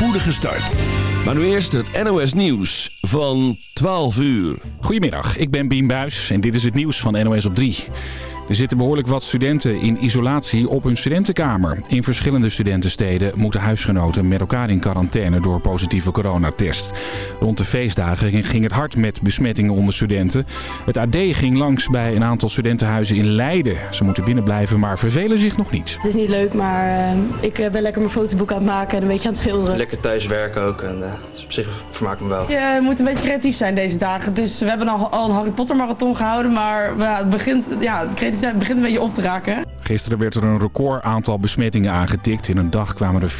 spoedige start. Maar nu eerst het NOS Nieuws van 12 uur. Goedemiddag, ik ben Bien Buis en dit is het nieuws van NOS op 3. Er zitten behoorlijk wat studenten in isolatie op hun studentenkamer. In verschillende studentensteden moeten huisgenoten met elkaar in quarantaine door positieve coronatest. Rond de feestdagen ging het hard met besmettingen onder studenten. Het AD ging langs bij een aantal studentenhuizen in Leiden. Ze moeten binnenblijven, maar vervelen zich nog niet. Het is niet leuk, maar uh, ik ben lekker mijn fotoboek aan het maken en een beetje aan het schilderen. Lekker thuis werken ook en uh, dus op zich vermaak ik me wel. Ja, je moet een beetje creatief zijn deze dagen. Dus we hebben al, al een Harry Potter marathon gehouden, maar ja, het begint, ja, creativiteit begint een beetje op te raken. Gisteren werd er een record aantal besmettingen aangetikt. In een dag kwamen er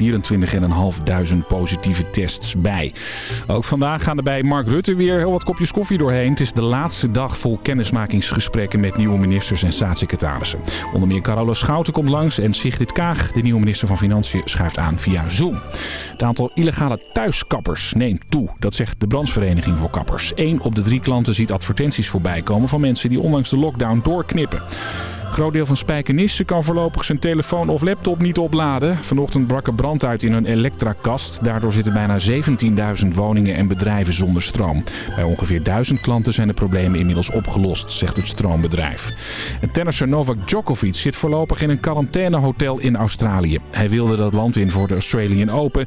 24.500 positieve tests bij. Ook vandaag gaan er bij Mark Rutte weer heel wat kopjes koffie doorheen. Het is de laatste dag vol kennismakingsgesprekken met nieuwe ministers en staatssecretarissen. Onder meer Carola Schouten komt langs en Sigrid Kaag, de nieuwe minister van Financiën, schuift aan via Zoom. Het aantal illegale thuiskappers neemt toe. Dat zegt de brandsvereniging voor kappers. Eén op de drie klanten ziet advertenties voorbij komen van mensen die ondanks de lockdown doorknippen. Groot deel van Spijkenisse kan voorlopig zijn telefoon of laptop niet opladen. Vanochtend brak er brand uit in een elektrakast. Daardoor zitten bijna 17.000 woningen en bedrijven zonder stroom. Bij ongeveer 1000 klanten zijn de problemen inmiddels opgelost, zegt het stroombedrijf. En tennisser Novak Djokovic zit voorlopig in een quarantainehotel in Australië. Hij wilde dat land in voor de Australian Open.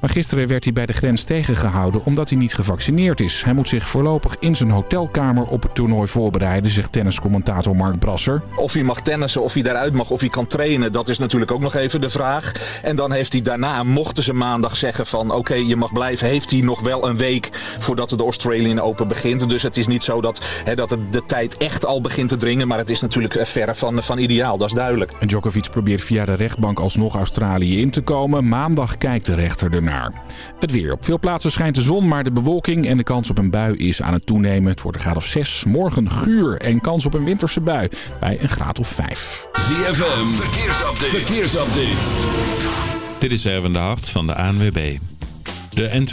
Maar gisteren werd hij bij de grens tegengehouden omdat hij niet gevaccineerd is. Hij moet zich voorlopig in zijn hotelkamer op het toernooi voorbereiden, zegt tenniscommentator Mark Brasser. Of hij mag tennissen, of hij daaruit mag, of hij kan trainen, dat is natuurlijk ook nog even de vraag. En dan heeft hij daarna, mochten ze maandag zeggen van oké, je mag blijven, heeft hij nog wel een week voordat de Australian Open begint. Dus het is niet zo dat, dat het de tijd echt al begint te dringen, maar het is natuurlijk verre van, van ideaal, dat is duidelijk. En Djokovic probeert via de rechtbank alsnog Australië in te komen. Maandag kijkt de rechter ernaar. Het weer. Op veel plaatsen schijnt de zon, maar de bewolking en de kans op een bui is aan het toenemen. Het wordt een graad of 6. Morgen guur en kans op een winterse bui bij een graad of 5. ZFM, verkeersupdate. verkeersupdate. Dit is Erwin de Hart van de ANWB. De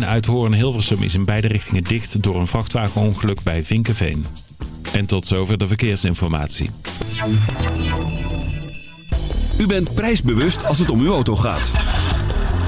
N201 uit Hoorn-Hilversum is in beide richtingen dicht door een vrachtwagenongeluk bij Vinkenveen. En tot zover de verkeersinformatie. U bent prijsbewust als het om uw auto gaat.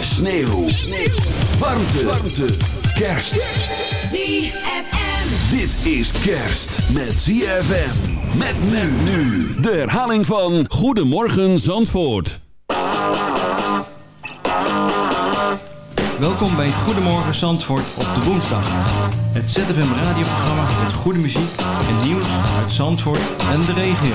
Sneeuw. Sneeuw. Warmte. Warmte. Kerst. ZFM. Dit is kerst met ZFM. Met men nu. De herhaling van Goedemorgen Zandvoort. Welkom bij Goedemorgen Zandvoort op de woensdag. Het ZFM radioprogramma met goede muziek en nieuws uit Zandvoort en de regio.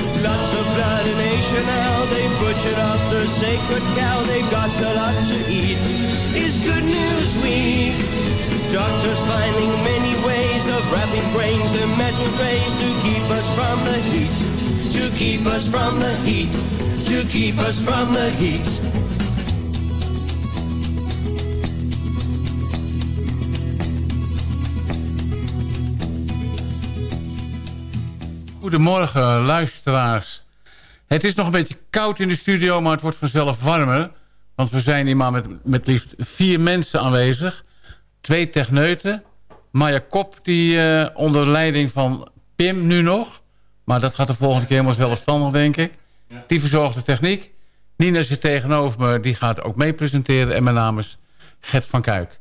Lots of blood in Asia now. They butchered up the sacred cow. They've got a lot to eat. It's Good News Week. Doctors finding many ways of wrapping brains in metal trays to keep us from the heat. To keep us from the heat. To keep us from the heat. Goedemorgen, luisteraars. Het is nog een beetje koud in de studio, maar het wordt vanzelf warmer. Want we zijn hier maar met, met liefst vier mensen aanwezig. Twee techneuten. Maya Kop, die eh, onder leiding van Pim nu nog. Maar dat gaat de volgende keer helemaal zelfstandig, denk ik. Die verzorgt de techniek. Nina zit tegenover me, die gaat ook mee presenteren. En mijn naam is Gert van Kuik.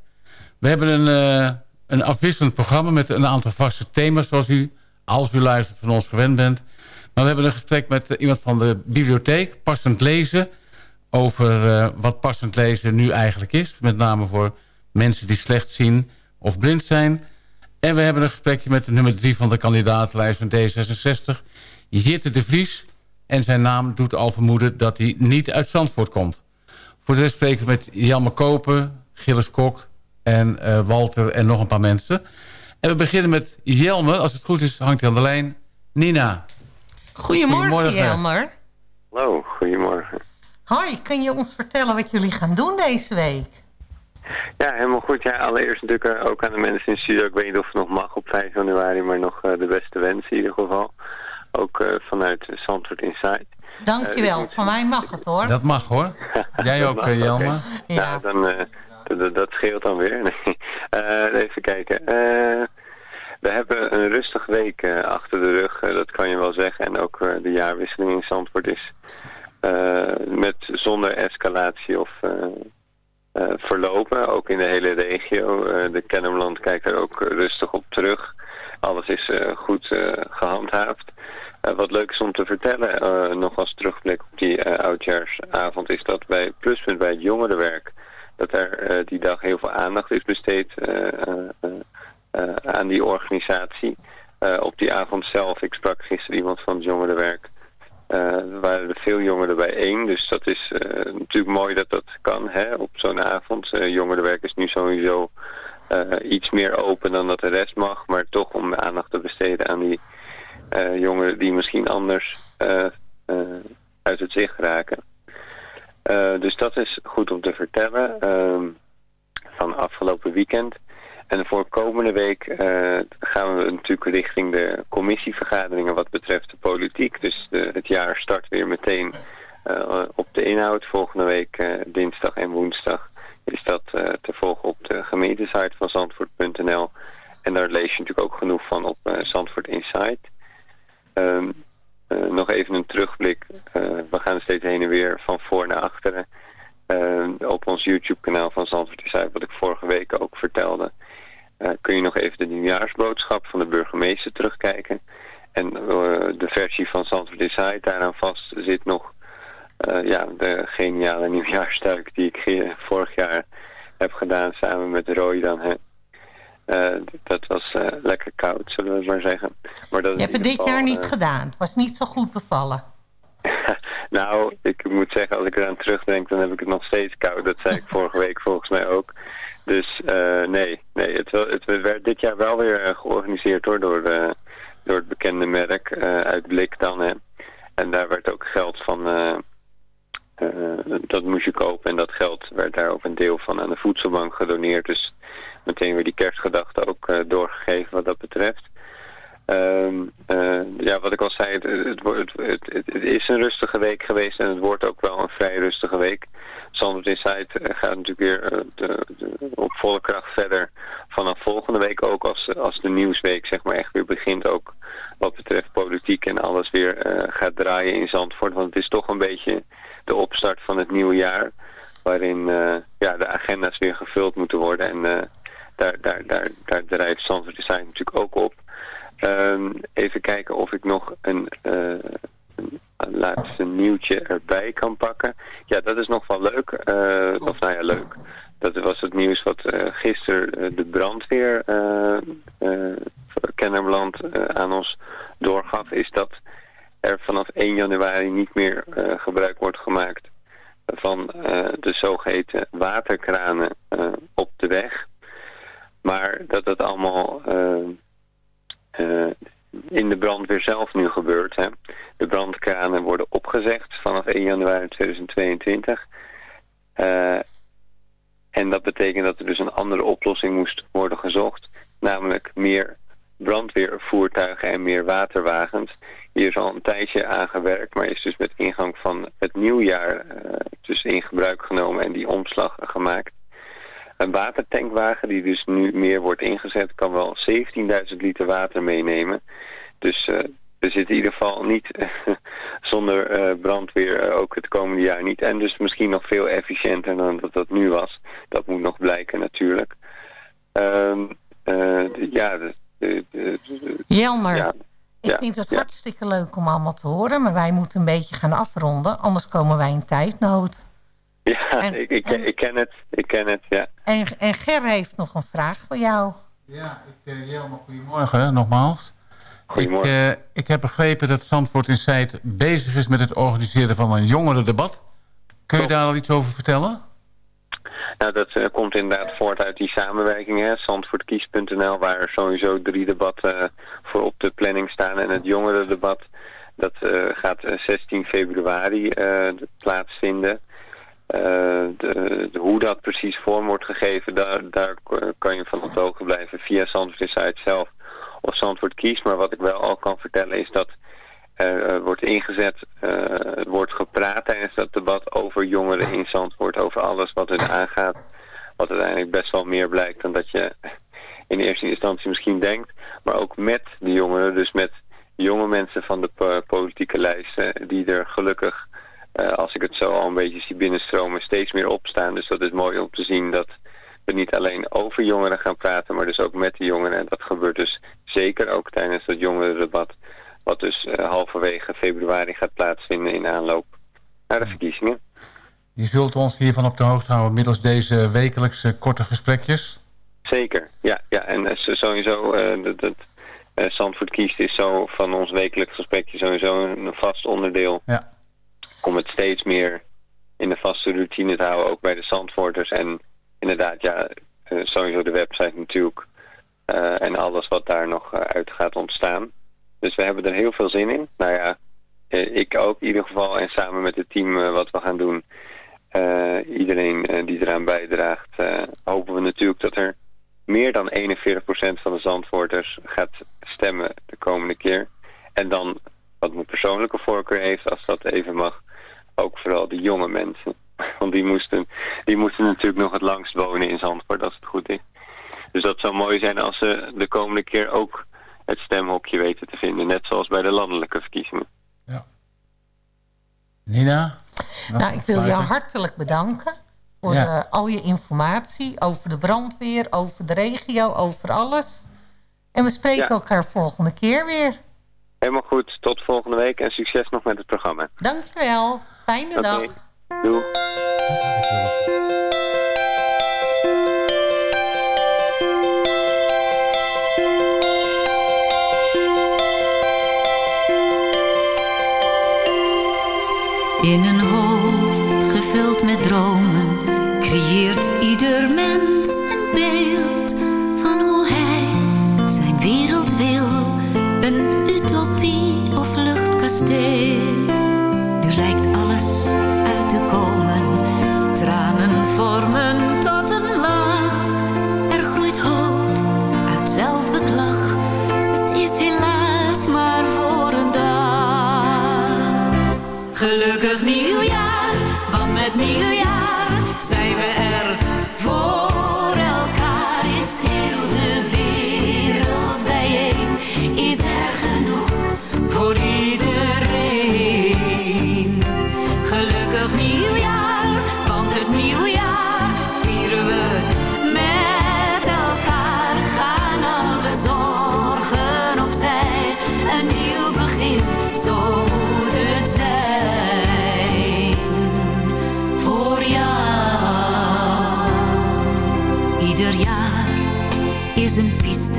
We hebben een, uh, een afwisselend programma met een aantal vaste thema's... zoals u, als u luistert, van ons gewend bent. Maar we hebben een gesprek met iemand van de bibliotheek, passend lezen... over uh, wat passend lezen nu eigenlijk is. Met name voor mensen die slecht zien of blind zijn. En we hebben een gesprekje met de nummer drie van de kandidatenlijst van D66... Jitte de Vries. En zijn naam doet al vermoeden dat hij niet uit Zandvoort komt. Voor de rest spreken we met Jelme Kopen, Gilles Kok en uh, Walter en nog een paar mensen. En we beginnen met Jelme. Als het goed is, hangt hij aan de lijn. Nina. Goedemorgen, goedemorgen. Jelmer. Hallo, goedemorgen. Hoi, kun je ons vertellen wat jullie gaan doen deze week? Ja, helemaal goed. Ja, allereerst natuurlijk uh, ook aan de mensen in de studio. Ik weet niet of het nog mag op 5 januari, maar nog uh, de beste wensen in ieder geval. Ook uh, vanuit Zandvoort Inside. Dankjewel, dus van mij mag het hoor. Dat mag hoor. Jij ook, mag. Okay. Ja, nou, dan, dat scheelt dan weer. Nee. even kijken. We hebben een rustige week achter de rug, dat kan je wel zeggen. En ook de jaarwisseling in Zandvoort is met zonder escalatie of verlopen, ook in de hele regio. De Kennemerland kijkt er ook rustig op terug. Alles is goed gehandhaafd. wat leuk is om te vertellen, nog als terugblik op die oudjaarsavond, is dat bij Pluspunt bij het jongerenwerk, dat er die dag heel veel aandacht is besteed aan die organisatie. op die avond zelf, ik sprak gisteren iemand van het jongerenwerk, uh, er waren er veel jongeren bijeen, dus dat is uh, natuurlijk mooi dat dat kan hè, op zo'n avond. Jongerenwerk is nu sowieso iets meer open dan dat de rest mag, maar toch om aandacht te besteden aan die jongeren die misschien anders uit het zicht raken. dus dat is goed om te vertellen ehm, van afgelopen weekend. En voor komende week uh, gaan we natuurlijk richting de commissievergaderingen wat betreft de politiek. Dus de, het jaar start weer meteen uh, op de inhoud. Volgende week uh, dinsdag en woensdag is dat te volgen op de gemeentesite van Zandvoort.nl. En daar lees je natuurlijk ook genoeg van op Zandvoort Insight. Um, nog even een terugblik. we gaan steeds heen en weer van voor naar achteren. op ons YouTube kanaal van Zandvoort Insight, wat ik vorige week ook vertelde kun je nog even de nieuwjaarsboodschap van de burgemeester terugkijken. En uh, de versie van Zandvoort Inside daaraan vast zit nog uh, ja, de geniale nieuwjaarstuik die ik vorig jaar heb gedaan samen met Roy dan. Hè. dat was lekker koud, zullen we maar zeggen. Maar dat Je hebt het dit jaar niet gedaan. Het was niet zo goed bevallen. nou, ik moet zeggen, als ik eraan terugdenk, dan heb ik het nog steeds koud. Dat zei ik vorige week volgens mij ook. Dus uh, nee, nee het, het, werd dit jaar wel weer uh, georganiseerd hoor, door, uh, door het bekende merk uit Blik dan. Hè. En daar werd ook geld van, dat moest je kopen en dat geld werd daar ook een deel van aan de voedselbank gedoneerd. Dus meteen weer die kerstgedachte ook doorgegeven wat dat betreft. Um, uh, ja, wat ik al zei, het, het, het, is een rustige week geweest en het wordt ook wel een vrij rustige week. Zandvoort Insight eh, gaat natuurlijk weer uh, de, op volle kracht verder vanaf volgende week ook als, als de nieuwsweek zeg maar echt weer begint ook wat betreft politiek en alles weer gaat draaien in Zandvoort. Want het is toch een beetje de opstart van het nieuwe jaar waarin ja, de agenda's weer gevuld moeten worden en daar, daar, daar, daar drijft Zandvoort Insight natuurlijk ook op. Um, even kijken of ik nog een, uh, een, laatste nieuwtje erbij kan pakken. Ja, dat is nog wel leuk. Uh, of nou ja, leuk. Dat was het nieuws de brandweer Kennemerland aan ons doorgaf, is dat er vanaf 1 januari niet meer gebruik wordt gemaakt van de zogeheten waterkranen op de weg. Maar dat het allemaal in de brandweer zelf nu gebeurt. Hè. De brandkranen worden opgezegd vanaf 1 januari 2022. Uh, en dat betekent dat er dus een andere oplossing moest worden gezocht. Namelijk meer brandweervoertuigen en meer waterwagens. Hier is al een tijdje aangewerkt, maar is dus met ingang van het nieuwjaar uh, dus in gebruik genomen en die omslag gemaakt. Een watertankwagen die dus nu meer wordt ingezet kan wel 17.000 liter water meenemen. Dus uh, we zitten in ieder geval niet zonder uh, brandweer ook het komende jaar niet. En dus misschien nog veel efficiënter dan dat dat nu was. Dat moet nog blijken natuurlijk. Um, ja, de, de, de, Jelmer, ja, ik vind het hartstikke leuk om allemaal te horen. Maar wij moeten een beetje gaan afronden. Anders komen wij in tijdnood. Ja, en, ik, ik, ik, ken het. Ik ken het, ja. En, en Ger heeft nog een vraag voor jou. Ja, ik, uh, Jelmer, goedemorgen nogmaals. Ik, uh, ik heb begrepen dat Zandvoort in Zijt bezig is met het organiseren van een jongerendebat. Kun je daar al iets over vertellen? Nou, dat uh, komt inderdaad voort uit die samenwerking, Zandvoortkies.nl, waar sowieso drie debatten voor op de planning staan. En het jongerendebat, dat gaat 16 februari plaatsvinden. Uh, de, hoe dat precies vorm wordt gegeven, daar, daar kan je van op hoogte blijven via Zandvoort Insight zelf of Zandvoort kiest. Maar wat ik wel al kan vertellen is dat er uh, wordt ingezet, uh, wordt gepraat tijdens dat debat over jongeren in Zandvoort, over alles wat hun aangaat. Wat uiteindelijk best wel meer blijkt dan dat je in eerste instantie misschien denkt. Maar ook met de jongeren, dus met jonge mensen van de politieke lijsten die er gelukkig als ik het zo al een beetje zie binnenstromen, steeds meer opstaan. Dus dat is mooi om te zien dat we niet alleen over jongeren gaan praten, maar dus ook met de jongeren. En dat gebeurt dus zeker ook tijdens het jongerendebat, wat dus uh, halverwege februari gaat plaatsvinden in aanloop naar de verkiezingen. Je zult ons hiervan op de hoogte houden middels deze wekelijkse korte gesprekjes? Zeker, ja. ja. En uh, sowieso, dat, dat Zandvoort kiest is zo van ons wekelijks gesprekje sowieso een vast onderdeel. Ja om het steeds meer in de vaste routine te houden, ook bij de Zandvoorters. En inderdaad, ja, eh, sowieso de website natuurlijk. Uh, en alles wat daar nog uh, uit gaat ontstaan. Dus we hebben er heel veel zin in. Nou ja, ik ook in ieder geval. En samen met het team wat we gaan doen. iedereen die eraan bijdraagt. hopen we natuurlijk dat er meer dan 41% van de Zandvoorters gaat stemmen de komende keer. En dan, wat mijn persoonlijke voorkeur heeft, als dat even mag ook vooral de jonge mensen. Want die moesten, die moesten natuurlijk nog het langst wonen in Zandvoort, als het goed is. Dus dat zou mooi zijn als ze de komende keer ook het stemhokje weten te vinden. Net zoals bij de landelijke verkiezingen. Ja. Nina? Nou, ik wil jou hartelijk bedanken voor ja. uh, al je informatie over de brandweer, over de regio, over alles. En we spreken ja. elkaar volgende keer weer. Helemaal goed. Tot volgende week en succes nog met het programma. Dankjewel. Fijne okay. dag. Doei. In een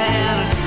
zijn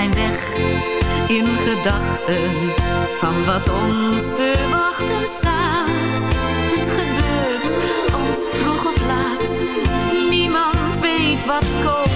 Zijn weg in gedachten van wat ons te wachten staat. Het gebeurt ons vroeg of laat, niemand weet wat komen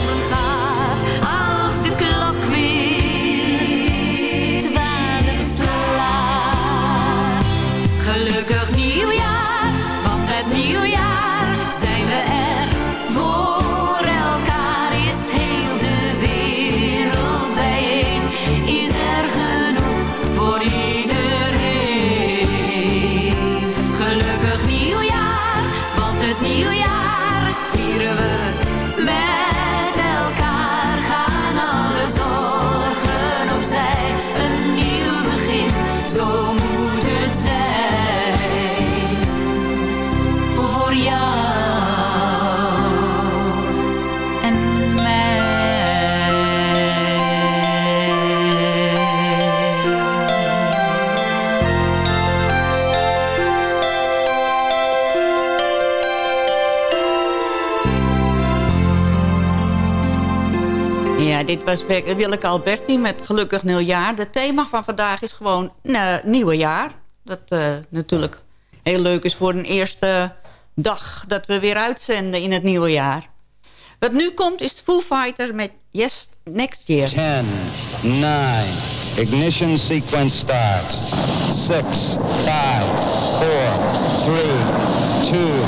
dit was Willeke Alberti met Gelukkig Nieuwjaar. Het thema van vandaag is gewoon nou, Nieuwe Jaar. Dat eh, natuurlijk heel leuk is voor een eerste dag dat we weer uitzenden in het nieuwe jaar. Wat nu komt is Foo Fighters met Yes Next Year. 10, 9, ignition sequence start. 6, 5, 4, 3, 2,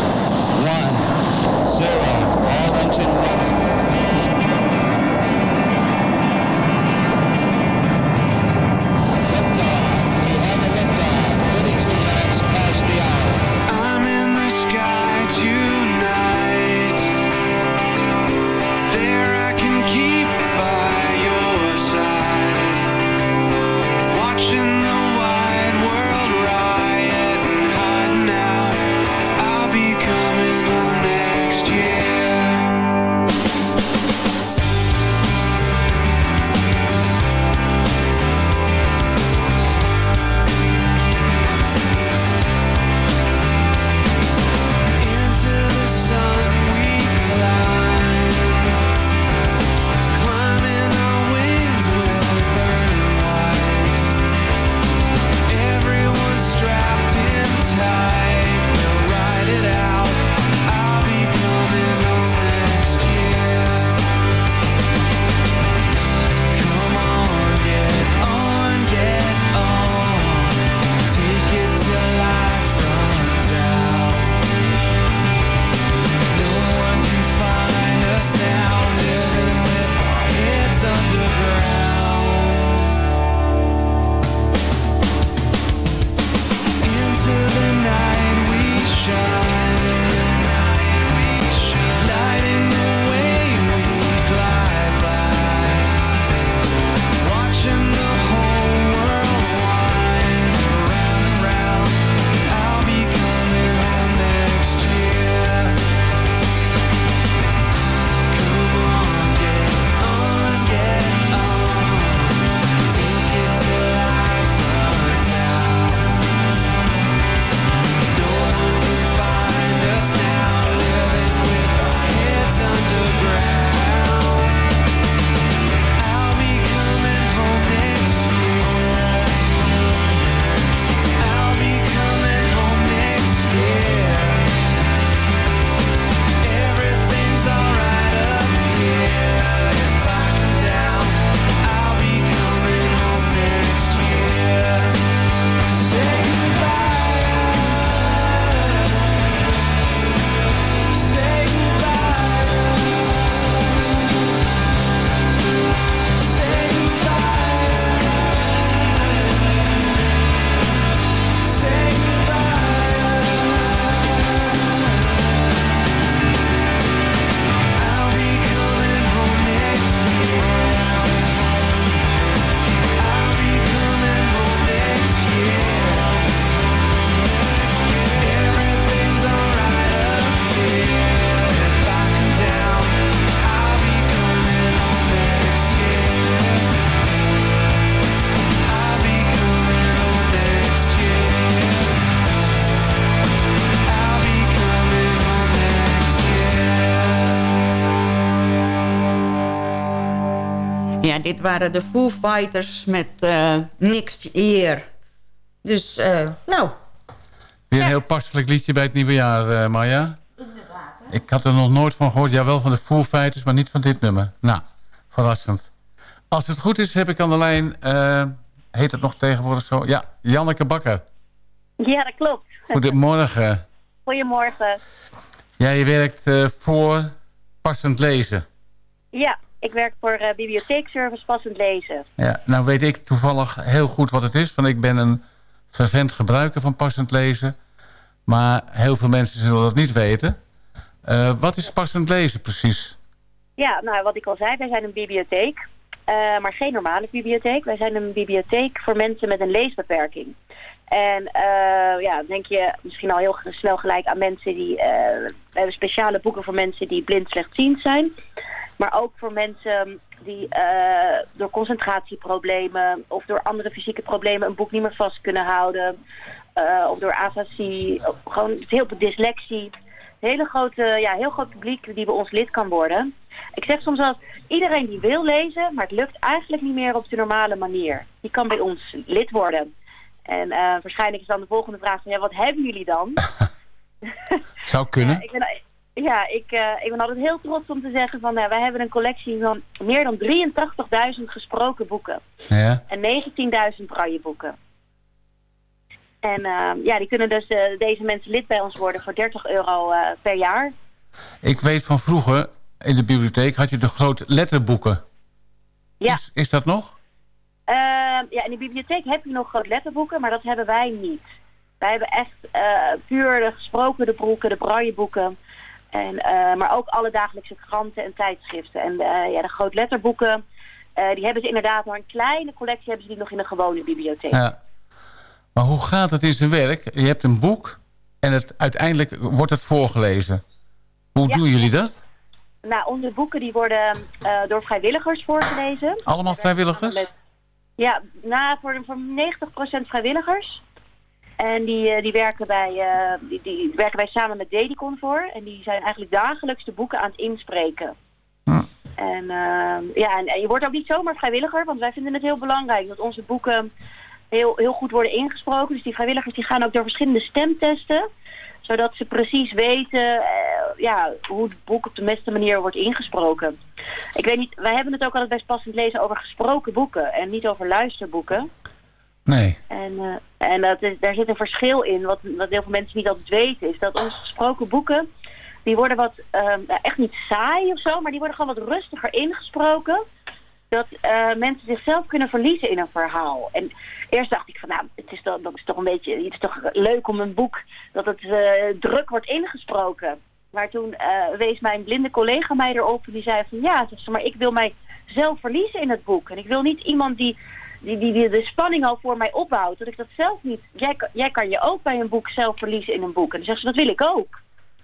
waren de Foo Fighters met uh, Niks Hier. Dus, uh, nou... Weer een heel passelijk liedje bij het nieuwe jaar, uh, Maya. Inderdaad. Ik had er nog nooit van gehoord. Ja, wel van de Foo Fighters, maar niet van dit nummer. Nou, verrassend. Als het goed is, heb ik aan de lijn... heet het nog tegenwoordig zo? Ja, Janneke Bakker. Ja, dat klopt. Goedemorgen. Goedemorgen. Ja, je werkt voor passend lezen. Ja, ik werk voor uh, bibliotheekservice passend lezen. Ja, nou weet ik toevallig heel goed wat het is. Want ik ben een vervent gebruiker van passend lezen. Maar heel veel mensen zullen dat niet weten. Uh, wat is passend lezen precies? Ja, nou wat ik al zei, wij zijn een bibliotheek. Uh, maar geen normale bibliotheek. Wij zijn een bibliotheek voor mensen met een leesbeperking. En uh, ja, denk je misschien al heel snel gelijk aan mensen die... We hebben speciale boeken voor mensen die blind slechtziend zijn. Maar ook voor mensen die uh, door concentratieproblemen of door andere fysieke problemen een boek niet meer vast kunnen houden. Uh, of door afasie, gewoon heel veel dyslexie. Een hele grote, ja, heel groot publiek die bij ons lid kan worden. Ik zeg soms wel, iedereen die wil lezen, maar het lukt eigenlijk niet meer op de normale manier. Die kan bij ons lid worden. En uh, waarschijnlijk is dan de volgende vraag van, ja, wat hebben jullie dan? Zou kunnen. ik ben, ja, ik, uh, ik ben altijd heel trots om te zeggen van uh, wij hebben een collectie van meer dan 83.000 gesproken boeken. Ja. En 19.000 brailleboeken. En uh, ja, die kunnen dus deze mensen lid bij ons worden voor 30 euro per jaar. Ik weet van vroeger, in de bibliotheek had je de grote letterboeken. Ja. Is, is dat nog? ja, in de bibliotheek heb je nog grote letterboeken, maar dat hebben wij niet. Wij hebben echt puur de gesproken de boeken, de brailleboeken. En, uh, maar ook alle dagelijkse kranten en tijdschriften. En uh, ja, de grootletterboeken, uh, die hebben ze inderdaad maar een kleine collectie hebben ze die nog in de gewone bibliotheek. Ja. Maar hoe gaat het in zijn werk? Je hebt een boek en het, uiteindelijk wordt het voorgelezen. Hoe ja. doen jullie dat? Nou, onze boeken die worden door vrijwilligers voorgelezen. Allemaal vrijwilligers? Met, ja, nou, voor, voor 90% vrijwilligers. En die, die, werken wij, uh, die, die, werken wij samen met Dedicon voor. En die zijn eigenlijk dagelijks de boeken aan het inspreken. En, uh, ja, en, en, je wordt ook niet zomaar vrijwilliger, want wij vinden het heel belangrijk dat onze boeken heel, heel goed worden ingesproken. Dus die vrijwilligers die gaan ook door verschillende stemtesten. Zodat ze precies weten uh, ja, hoe het boek op de beste manier wordt ingesproken. Ik weet niet, wij hebben het ook altijd best passend lezen over gesproken boeken en niet over luisterboeken. Nee. En, uh, en dat is, daar zit een verschil in, wat, wat heel veel mensen niet altijd weten, is dat onze gesproken boeken, die worden wat, um, echt niet saai of zo, maar die worden gewoon wat rustiger ingesproken. Dat uh, mensen zichzelf kunnen verliezen in een verhaal. En eerst dacht ik van, nou, het is toch, dat is toch een beetje, het is toch leuk om een boek dat het uh, druk wordt ingesproken. Maar toen wees mijn blinde collega mij erop en die zei van, ja, maar ik wil mij zelf verliezen in het boek. En ik wil niet iemand die die, die, die de spanning al voor mij opbouwt. Dat ik dat zelf niet... Jij, jij kan je ook bij een boek zelf verliezen in een boek. En dan zegt ze, dat wil ik ook.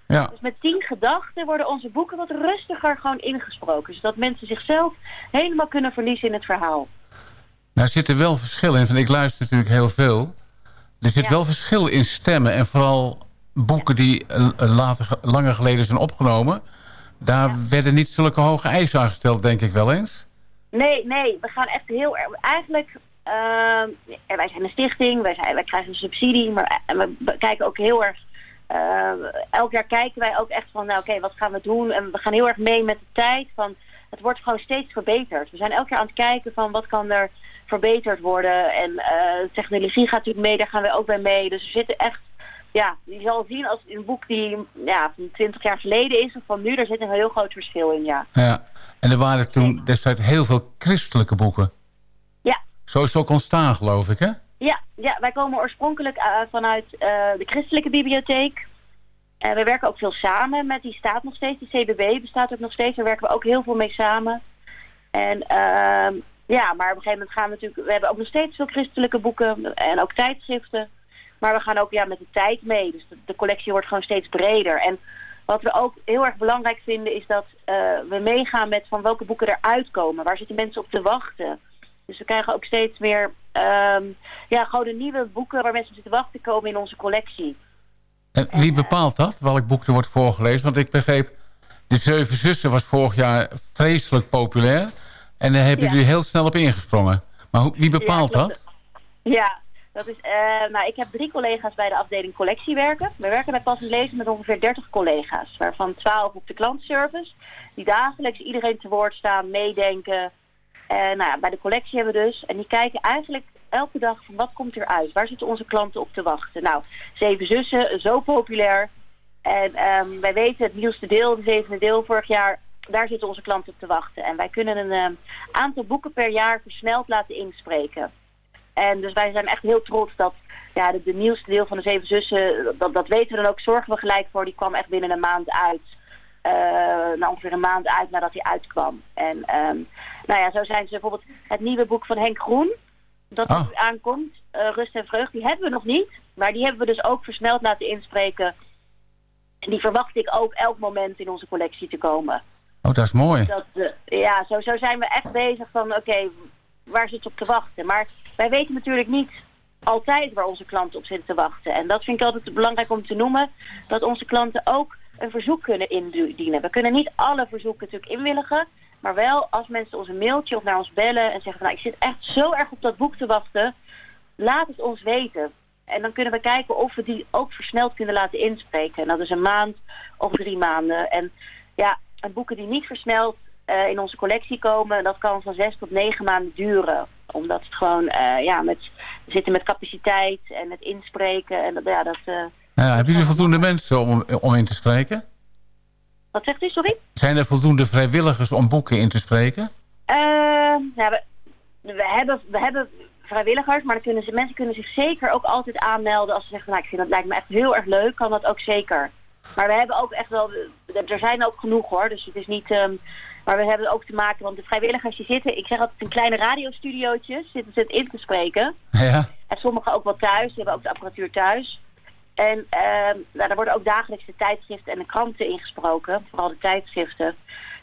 Ja. Dus met tien gedachten worden onze boeken wat rustiger gewoon ingesproken. Zodat mensen zichzelf helemaal kunnen verliezen in het verhaal. Nou zit er wel verschil in. Want ik luister natuurlijk heel veel. Er zit Ja. wel verschil in stemmen. En vooral boeken die eh, later, langer geleden zijn opgenomen. Daar werden niet zulke hoge eisen aan gesteld, denk ik wel eens. Nee, nee, we gaan echt heel erg... Eigenlijk, ehm, wij zijn een stichting, wij, zijn, wij krijgen een subsidie, maar en we kijken ook heel erg... eh, elk jaar kijken wij ook echt van, nou oké, wat gaan we doen? En we gaan heel erg mee met de tijd van... Het wordt gewoon steeds verbeterd. We zijn elk jaar aan het kijken van wat kan er verbeterd worden. En eh, technologie gaat natuurlijk mee, daar gaan we ook bij mee. Dus we zitten echt... Ja, je zal zien als een boek die ja, van 20 jaar geleden is of van nu, daar zit een heel groot verschil in, ja. Ja. En er waren toen destijds heel veel christelijke boeken. Ja. Zo is het ook ontstaan, geloof ik, hè? Ja, ja wij komen oorspronkelijk uh, vanuit uh, de christelijke bibliotheek. En we werken ook veel samen met, die staat nog steeds, die CBB bestaat ook nog steeds. Daar werken we ook heel veel mee samen. En uh, ja, maar op een gegeven moment gaan we natuurlijk, we hebben ook nog steeds veel christelijke boeken en ook tijdschriften. Maar we gaan ook ja, met de tijd mee. Dus de, de collectie wordt gewoon steeds breder. En wat we ook heel erg belangrijk vinden is dat uh, we meegaan met van welke boeken eruit komen. Waar zitten mensen op te wachten? Dus we krijgen ook steeds meer um, ja, gewoon de nieuwe boeken waar mensen op zitten wachten komen in onze collectie. En wie bepaalt dat? Welk boek er wordt voorgelezen? Want ik begreep, De Zeven Zussen was vorig jaar vreselijk populair. En daar hebben Ja. jullie heel snel op ingesprongen. Maar wie bepaalt Ja, dat? Ja, dat is, eh, nou, ik heb drie collega's bij de afdeling collectie werken. We werken bij Pas en Lezen met ongeveer 30 collega's, waarvan 12 op de klantenservice. Die dagelijks iedereen te woord staan, meedenken. En nou ja, bij de collectie hebben we dus. En die kijken eigenlijk elke dag van wat komt er uit? Waar zitten onze klanten op te wachten? Nou, Zeven Zussen, zo populair. En ehm, wij weten het nieuwste deel, de zevende deel vorig jaar, daar zitten onze klanten op te wachten. En wij kunnen een ehm, aantal boeken per jaar versneld laten inspreken. En dus wij zijn echt heel trots dat ja, de, de nieuwste deel van de Zeven Zussen, dat, dat weten we dan ook, zorgen we gelijk voor. Die kwam echt binnen een maand uit. Eh nou, ongeveer een maand uit nadat hij uitkwam. En ehm, nou ja, zo zijn ze bijvoorbeeld het nieuwe boek van Henk Groen, dat Ah. er nu aankomt, eh, Rust en Vreugd, die hebben we nog niet. Maar die hebben we dus ook versneld laten inspreken. En die verwacht ik ook elk moment in onze collectie te komen. Oh, dat is mooi. Dat, eh, ja, zo, zo zijn we echt bezig van, oké, waar zit op te wachten? Maar wij weten natuurlijk niet altijd waar onze klanten op zitten te wachten. En dat vind ik altijd belangrijk om te noemen, dat onze klanten ook een verzoek kunnen indienen. We kunnen niet alle verzoeken natuurlijk inwilligen, maar wel als mensen ons een mailtje of naar ons bellen en zeggen van, nou, ik zit echt zo erg op dat boek te wachten, laat het ons weten. En dan kunnen we kijken of we die ook versneld kunnen laten inspreken. En dat is een maand of drie maanden. En ja, en boeken die niet versneld eh, in onze collectie komen, dat kan van zes tot negen maanden duren. Omdat het gewoon, eh, ja, met, we zitten met capaciteit en het inspreken. En ja, dat, eh, Nou ja, hebben jullie voldoende mensen om, om in te spreken? wat zegt u, sorry? Zijn er voldoende vrijwilligers om boeken in te spreken? Eh, ja, we, we, hebben, we hebben vrijwilligers, maar dan kunnen ze, mensen kunnen zich zeker ook altijd aanmelden als ze zeggen, nou, ik vind dat lijkt me echt heel erg leuk, kan dat ook zeker. Maar we hebben ook echt wel, er zijn ook genoeg hoor, dus het is niet, ehm, maar we hebben ook te maken, want de vrijwilligers die zitten, ik zeg altijd in kleine radiostudiootjes, zitten ze het in te spreken. Ja. En sommigen ook wel thuis, die hebben ook de apparatuur thuis. En ehm nou, daar worden ook dagelijks de tijdschriften en de kranten ingesproken, vooral de tijdschriften.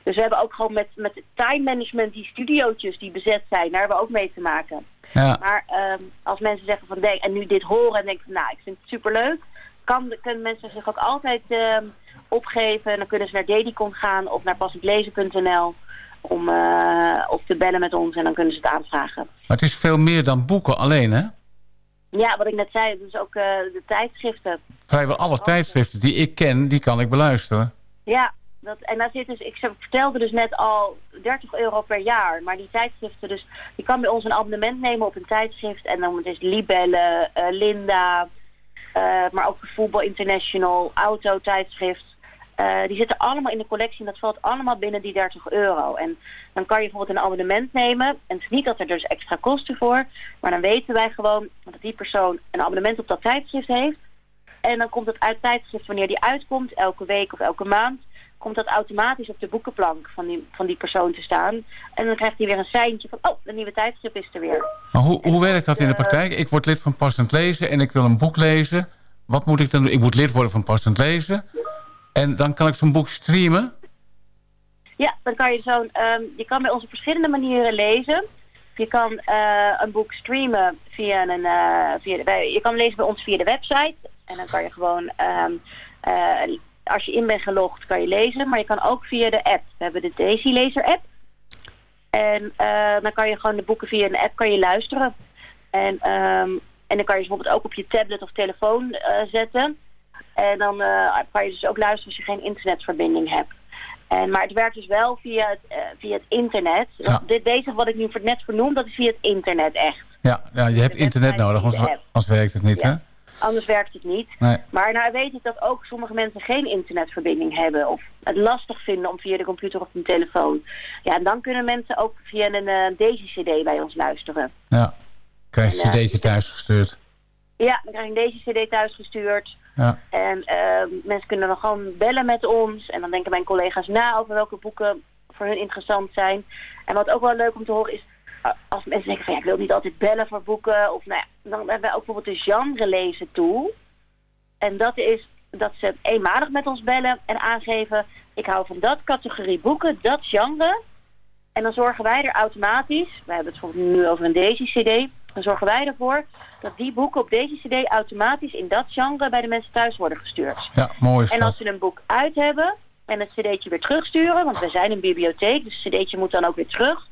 Dus we hebben ook gewoon met, met het time management die studiootjes die bezet zijn, daar hebben we ook mee te maken. Ja. Maar ehm, als mensen zeggen van denk, en nu dit horen en denken van nou, ik vind het superleuk, kan, kunnen mensen zich ook altijd ehm, opgeven. En dan kunnen ze naar Dedicon gaan of naar passendlezen.nl om eh, of te bellen met ons en dan kunnen ze het aanvragen. Maar het is veel meer dan boeken alleen, hè? Ja, wat ik net zei, dus ook eh, de tijdschriften. Vrijwel alle tijdschriften die ik ken, die kan ik beluisteren. Ja, dat, en daar zit dus, ik vertelde dus net al 30 euro per jaar. Maar die tijdschriften, dus je kan bij ons een abonnement nemen op een tijdschrift. En dan is Libelle, eh, Linda, maar ook Voetbal International, Auto tijdschrift. Eh, die zitten allemaal in de collectie en dat valt allemaal binnen die 30 euro. En dan kan je bijvoorbeeld een abonnement nemen. En het is niet dat er dus extra kosten voor. Maar dan weten wij gewoon dat die persoon een abonnement op dat tijdschrift heeft. En dan komt het uit tijdschrift wanneer die uitkomt, elke week of elke maand, komt dat automatisch op de boekenplank van die, van die persoon te staan. En dan krijgt hij weer een seintje van, oh, de nieuwe tijdschrift is er weer. Maar hoe, hoe werkt dat in de praktijk? Ik word lid van Passend Lezen en ik wil een boek lezen. Wat moet ik dan doen? Ik moet lid worden van Passend Lezen. En dan kan ik zo'n boek streamen. Ja, dan kan je zo'n, ehm, je kan bij ons op verschillende manieren lezen. Je kan eh, een boek streamen via een, eh, via de, je kan lezen bij ons via de website. En dan kan je gewoon, ehm, eh, als je in bent gelogd, kan je lezen. Maar je kan ook via de app. We hebben de Daisy Lezer app. En dan kan je gewoon de boeken via een app kan je luisteren. En, ehm, en dan kan je ze bijvoorbeeld ook op je tablet of telefoon zetten. En dan eh, kan je dus ook luisteren als je geen internetverbinding hebt. En, maar het werkt dus wel via het, eh, via het internet. Ja. Dit, deze wat ik nu voor net vernoem, dat is via het internet echt. Ja, ja je hebt internet nodig, de anders, werkt het niet, hè? Anders werkt het niet. Nee. Maar nou weet ik dat ook sommige mensen geen internetverbinding hebben. Of het lastig vinden om via de computer of een telefoon. Ja, en dan kunnen mensen ook via een eh Daisy-cd bij ons luisteren. Ja. Krijg je En, cd'tje thuis gestuurd. Ja, dan krijg je deze cd thuisgestuurd. En eh, mensen kunnen dan gewoon bellen met ons. En dan denken mijn collega's na over welke boeken voor hun interessant zijn. En wat ook wel leuk om te horen is... als mensen denken van ja, ik wil niet altijd bellen voor boeken. Of nou ja, dan hebben wij ook bijvoorbeeld de genre lezen tool. En dat is dat ze eenmalig met ons bellen en aangeven... ik hou van dat categorie boeken, dat genre. En dan zorgen wij er automatisch... we hebben het bijvoorbeeld nu over een Daisy-cd... dan zorgen wij ervoor dat die boeken op deze cd automatisch in dat genre bij de mensen thuis worden gestuurd. Ja, mooi En als ze een boek uit hebben en het cd'tje weer terugsturen, want we zijn een bibliotheek, dus het cd'tje moet dan ook weer terug.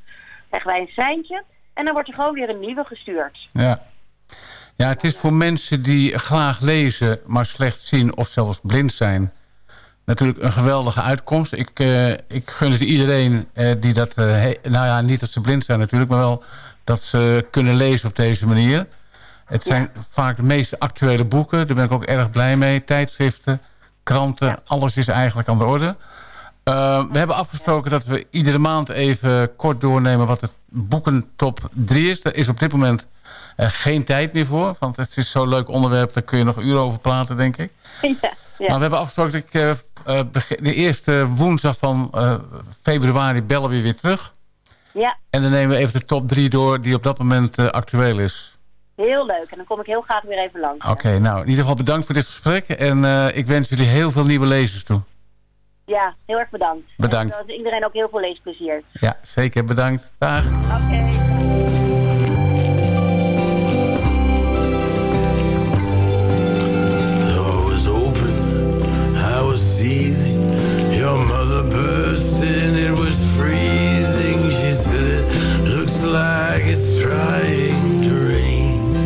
krijgen wij een seintje. En dan wordt er gewoon weer een nieuwe gestuurd. Ja. Ja, het is voor mensen die graag lezen, maar slecht zien of zelfs blind zijn... natuurlijk een geweldige uitkomst. Ik, uh, ik gun het iedereen uh, die dat... Uh, nou ja, niet dat ze blind zijn natuurlijk, maar wel dat ze kunnen lezen op deze manier. Het zijn vaak de meest actuele boeken. Daar ben ik ook erg blij mee. Tijdschriften, kranten, alles is eigenlijk aan de orde. we hebben afgesproken dat we iedere maand even kort doornemen... wat het boekentop 3 is. Daar is op dit moment geen tijd meer voor. Want het is zo'n leuk onderwerp, daar kun je nog uren over praten, denk ik. Ja, ja. Maar we hebben afgesproken dat ik uh, de eerste woensdag van uh, februari bellen we weer terug. Ja. En dan nemen we even de top 3 door die op dat moment uh, actueel is. Heel leuk. En dan kom ik heel graag weer even langs. Oké, okay, nou in ieder geval bedankt voor dit gesprek. En ik wens jullie heel veel nieuwe lezers toe. Ja, heel erg bedankt. Bedankt. En iedereen ook heel veel leesplezier. Ja, zeker. Bedankt. Dag. Oké. Okay. And it was freezing. She said it looks like it's trying to rain.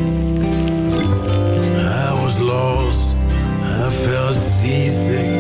I was lost, I felt seasick.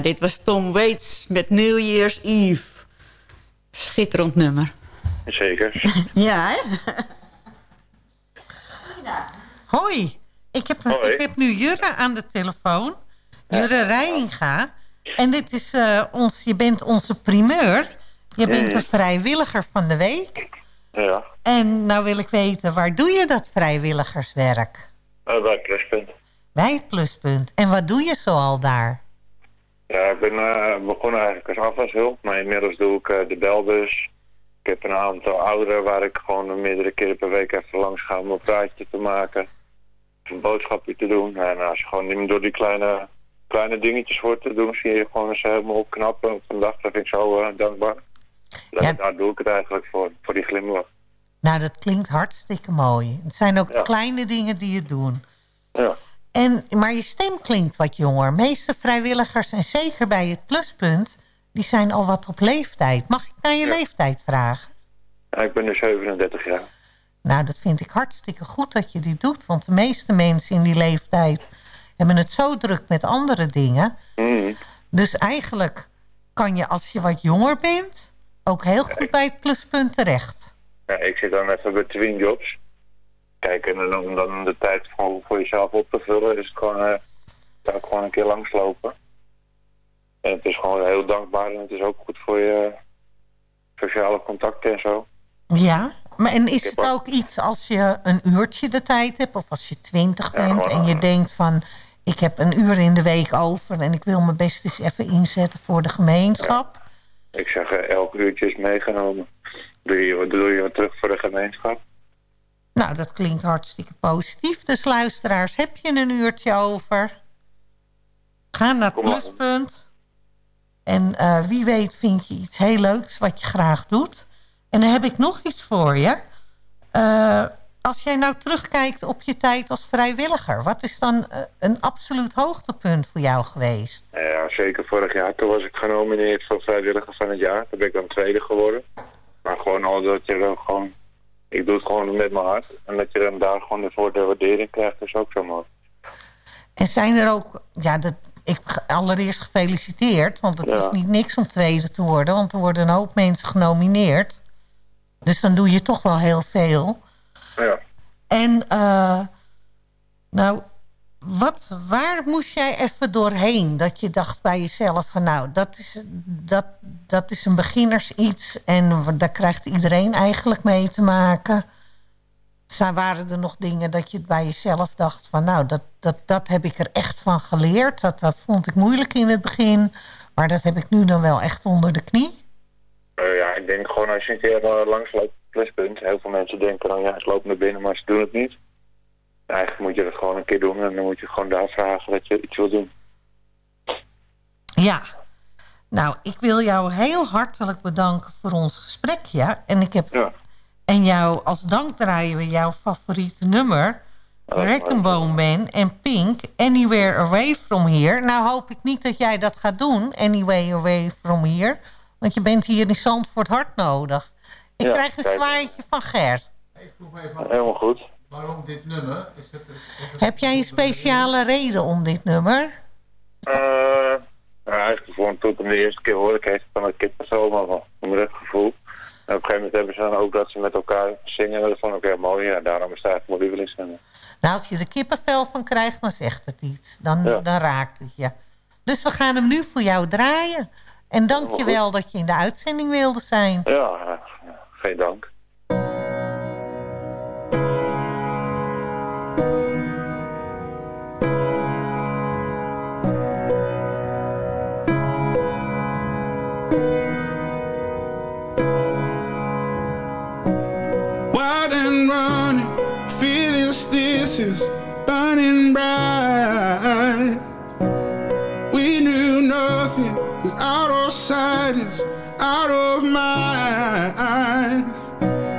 Ja, dit was Tom Waits met New Year's Eve. Schitterend nummer. Zeker. Ja, hè? Hoi, ik heb, Hoi. ik heb nu Jurre aan de telefoon. Jurre Rijinga. En dit is eh, ons, je bent onze primeur. Je bent de vrijwilliger van de week. Ja, En nou wil ik weten, waar doe je dat vrijwilligerswerk? uh, bij Pluspunt. Bij het pluspunt. En wat doe je zoal daar? Ja, ik ben eh, begonnen eigenlijk als afwashulp, maar inmiddels doe ik eh, de belbus. Ik heb een aantal ouderen waar ik gewoon meerdere keren per week even langs ga om een praatje te maken. Een boodschapje te doen. En als je gewoon door die kleine, kleine dingetjes wordt te doen, zie je gewoon ze helemaal opknappen dag. Dat vind ik zo eh, dankbaar. Dat, Daar doe ik het eigenlijk voor, voor die glimlach. Nou, dat klinkt hartstikke mooi. Het zijn ook de kleine dingen die je doen. Ja. En, maar je stem klinkt wat jonger. Meeste vrijwilligers, en zeker bij het pluspunt... die zijn al wat op leeftijd. Mag ik naar je leeftijd vragen? Ja, ik ben nu 37 jaar. Nou, dat vind ik hartstikke goed dat je dit doet. Want de meeste mensen in die leeftijd... hebben het zo druk met andere dingen. Mhm. Dus eigenlijk kan je als je wat jonger bent... ook heel goed bij het pluspunt terecht. Ja, ik zit dan even bij Twin Jobs. Kijk, en dan, om dan de tijd gewoon voor jezelf op te vullen, is het gewoon, eh daar gewoon een keer langslopen. En het is gewoon heel dankbaar en het is ook goed voor je sociale contacten en zo. Ja, maar en is het ook iets als je een uurtje de tijd hebt... of als je twintig bent en je eh, denkt van... ik heb een uur in de week over... en ik wil me best eens even inzetten voor de gemeenschap. Ik zeg, eh, elk uurtje is meegenomen. Doe je, doe je wat terug voor de gemeenschap? Nou, dat klinkt hartstikke positief. Dus luisteraars, heb je een uurtje over? Ga naar het pluspunt. En eh, wie weet vind je iets heel leuks wat je graag doet. En dan heb ik nog iets voor je. Eh, als jij nou terugkijkt op je tijd als vrijwilliger... wat is dan eh, een absoluut hoogtepunt voor jou geweest? Ja, zeker vorig jaar. Toen was ik genomineerd voor vrijwilliger van het jaar. Toen ben ik dan tweede geworden. Maar gewoon al dat je dan gewoon... Ik doe het gewoon met mijn hart. En dat je dan daar gewoon voor de waardering krijgt, is ook zo mooi. En zijn er ook... Ja, dat, ik allereerst gefeliciteerd. Want het Ja. is niet niks om tweede te worden. Want er worden een hoop mensen genomineerd. Dus dan doe je toch wel heel veel. Ja. En eh, nou, wat, waar moest jij even doorheen? Dat je dacht bij jezelf van nou, dat is, dat, dat is een beginners iets. En daar krijgt iedereen eigenlijk mee te maken. Zijn waren er nog dingen dat je bij jezelf dacht van nou, dat, dat, dat heb ik er echt van geleerd. Dat, dat vond ik moeilijk in het begin. Maar dat heb ik nu dan wel echt onder de knie. Eh, ja, ik denk gewoon als je een keer uh, langs loopt, pluspunt. Heel veel mensen denken dan ja, ze lopen naar binnen, maar ze doen het niet. Eigenlijk moet je dat gewoon een keer doen en dan moet je gewoon daar vragen dat je iets wil doen. Ja. Nou, ik wil jou heel hartelijk bedanken voor ons gesprek, ja. En ik heb... En jou, als dank draaien we jouw favoriete nummer... Reckenboom Ben en Pink, Anywhere Away From Here. Nou hoop ik niet dat jij dat gaat doen, Anywhere Away From Here. Want je bent hier in Zandvoort hard nodig. Ik Ja, krijg een kijk. zwaaitje van Ger. Helemaal goed. Waarom dit nummer? Is het, Heb jij een speciale reden om dit nummer? Eh, nou, eigenlijk gewoon toen ik hem de eerste keer hoorde, kreeg ik van het maar recht gevoel. En op een gegeven moment hebben ze dan ook dat ze met elkaar zingen. Dat vond ik heel mooi. Ja, daarom is het eigenlijk mijn lievelingsnummer. Nou, als je er kippenvel van krijgt, dan zegt het iets. Dan, Ja. dan raakt het je. Dus we gaan hem nu voor jou draaien. En dank je wel dat je in de uitzending wilde zijn. Ja, ja, ja, geen dank. Burning bright. We knew nothing was out of sight, is out of mind.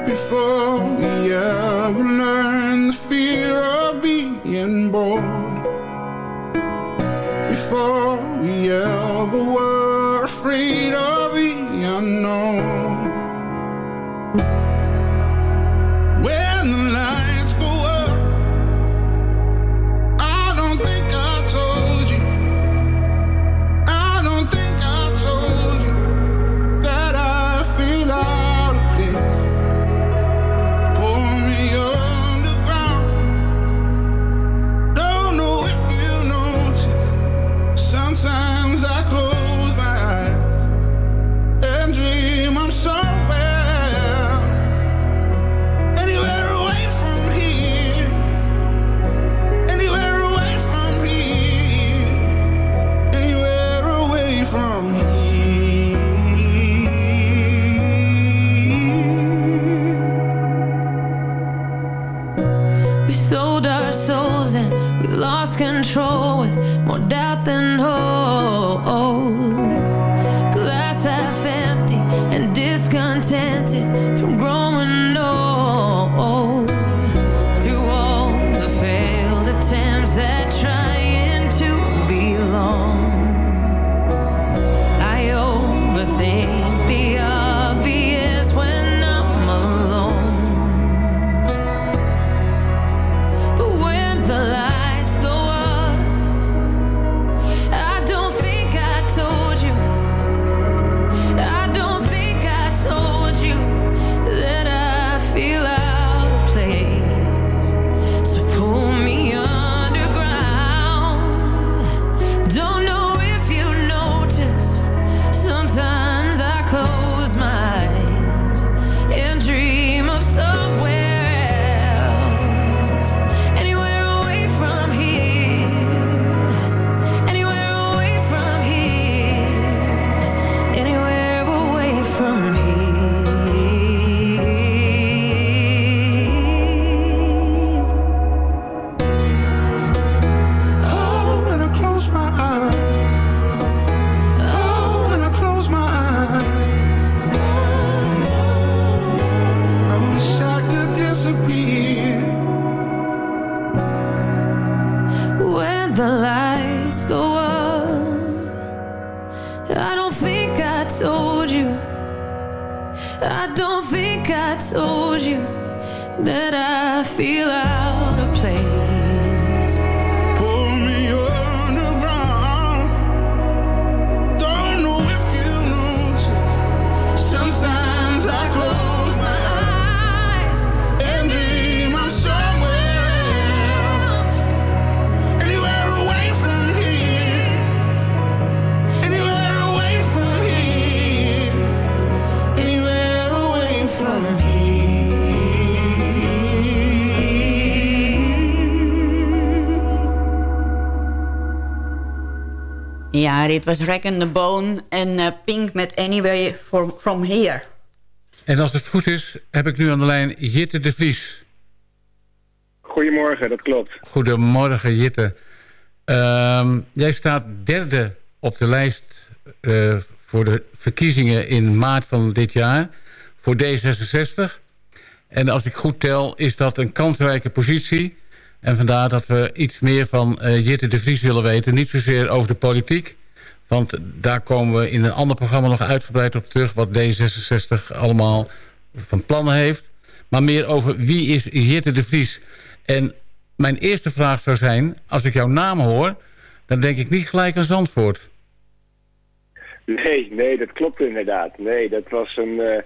Before we ever learned the fear of being born. Ja, dit was Rack and the Bone en eh, Pink met Anyway from, from Here. En als het goed is, heb ik nu aan de lijn Jitte de Vries. Goedemorgen, dat klopt. Goedemorgen Jitte. Ehm, jij staat derde op de lijst eh, voor de verkiezingen in maart van dit jaar voor D66. En als ik goed tel, is dat een kansrijke positie. En vandaar dat we iets meer van eh, Jitte de Vries willen weten. Niet zozeer over de politiek. Want daar komen we in een ander programma nog uitgebreid op terug... wat D66 allemaal van plannen heeft. Maar meer over wie is Jitte de Vries. En mijn eerste vraag zou zijn... als ik jouw naam hoor, dan denk ik niet gelijk aan Zandvoort. Nee, nee, dat klopt inderdaad. Nee, dat was een, eh,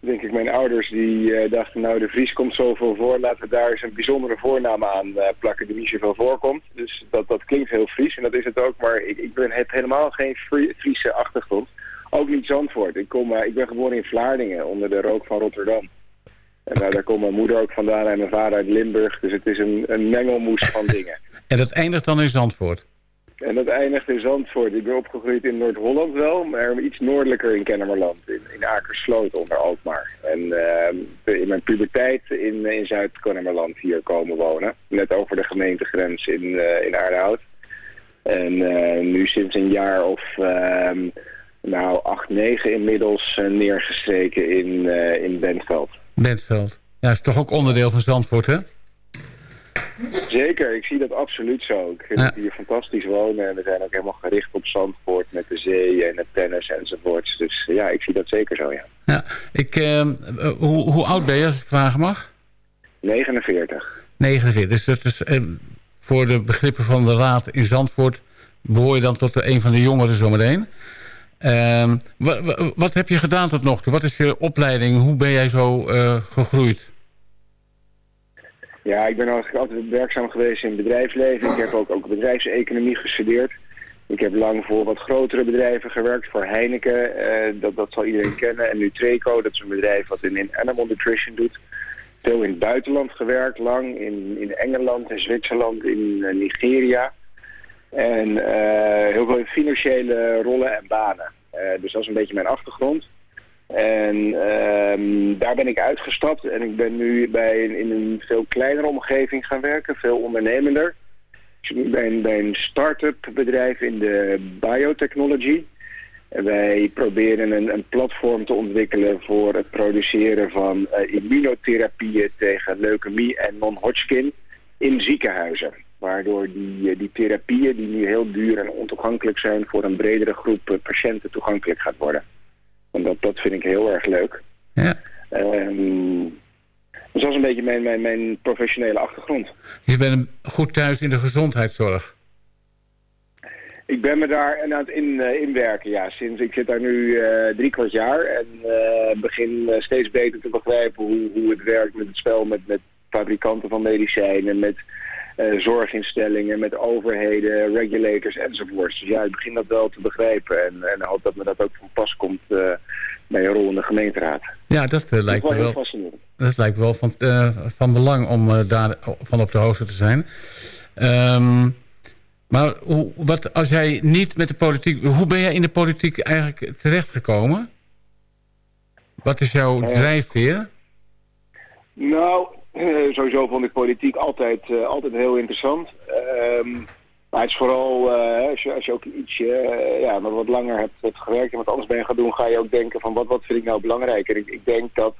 denk ik, mijn ouders die eh, dachten, nou de Vries komt zoveel voor, laten we daar eens een bijzondere voornaam aan eh, plakken die niet zoveel voorkomt. Dus dat, dat klinkt heel Fries en dat is het ook, maar ik, ik ben, heb helemaal geen Fri- Friese achtergrond. Ook niet Zandvoort. Ik, kom, eh, ik ben geboren in Vlaardingen, onder de rook van Rotterdam. En daar komt mijn moeder ook vandaan en mijn vader uit Limburg, dus het is een, een mengelmoes van dingen. En dat eindigt dan in Zandvoort. En dat eindigt in Zandvoort. Ik ben opgegroeid in Noord-Holland wel, maar iets noordelijker in Kennemerland. In, in Akersloot onder Alkmaar. En uh, in mijn puberteit in, in Zuid-Kennemerland hier komen wonen. Net over de gemeentegrens in, uh, in Aardehout. En uh, nu sinds een jaar of ehm, nou, acht, negen inmiddels neergestreken in, in Bentveld. Bentveld. Ja, is toch ook onderdeel van Zandvoort, hè? Zeker, ik zie dat absoluut zo. Ik vind Ja. het hier fantastisch wonen en we zijn ook helemaal gericht op Zandvoort met de zee en het tennis enzovoorts. Dus ja, ik zie dat zeker zo, ja. Ja. Ik, eh, hoe, hoe oud ben je, als ik vragen mag? 49. 49. Dus dat is eh, voor de begrippen van de raad in Zandvoort... behoor je dan tot de, een van de jongeren zometeen. Ehm, wa- wa- wat heb je gedaan tot nog toe? Wat is je opleiding? Hoe ben jij zo eh, gegroeid? Ja, ik ben eigenlijk altijd werkzaam geweest in het bedrijfsleven. Ik heb ook, ook bedrijfseconomie gestudeerd. Ik heb lang voor wat grotere bedrijven gewerkt, voor Heineken, eh, dat, dat zal iedereen kennen. En Nutreco, dat is een bedrijf wat in, in Animal Nutrition doet. Veel in het buitenland gewerkt, lang in, in Engeland, in Zwitserland, in eh, Nigeria. En eh, heel veel in financiële rollen en banen. Dus dat is een beetje mijn achtergrond. En ehm, daar ben ik uitgestapt en ik ben nu bij in een veel kleinere omgeving gaan werken, veel ondernemender. Ik bij een, bij een start-up bedrijf in de biotechnology. En wij proberen een, een platform te ontwikkelen voor het produceren van eh, immunotherapieën tegen leukemie en non-Hodgkin in ziekenhuizen. Waardoor die, eh, die therapieën die nu heel duur en ontoegankelijk zijn voor een bredere groep eh, patiënten toegankelijk gaat worden. En dat, dat vind ik heel erg leuk. Ja. Dus dat is een beetje mijn, mijn, mijn professionele achtergrond. Je bent goed thuis in de gezondheidszorg. Ik ben me daar aan het in, eh, inwerken, ja. Sinds ik zit daar nu eh, drie kwart jaar en eh, begin steeds beter te begrijpen hoe, hoe het werkt met het spel met, met fabrikanten van medicijnen, met eh, zorginstellingen, met overheden, regulators enzovoorts. Dus ja, ik begin dat wel te begrijpen en, en hoop dat me dat ook van pas komt eh, bij een rol in de gemeenteraad. Ja, dat eh, lijkt wel me wel, dat lijkt me wel van, van belang om daar van op de hoogte te zijn. Ehm, maar hoe, wat, als jij niet met de politiek... Hoe ben jij in de politiek eigenlijk terechtgekomen? Wat is jouw Eh, drijfveer? Nou, eh, sowieso vond ik politiek altijd, eh, altijd heel interessant. Ehm, maar het is vooral, eh, als, je, als je ook iets eh, ja, wat, langer hebt, gewerkt en wat anders bent gaan doen, ga je ook denken van wat, wat vind ik nou belangrijk. En ik, ik denk dat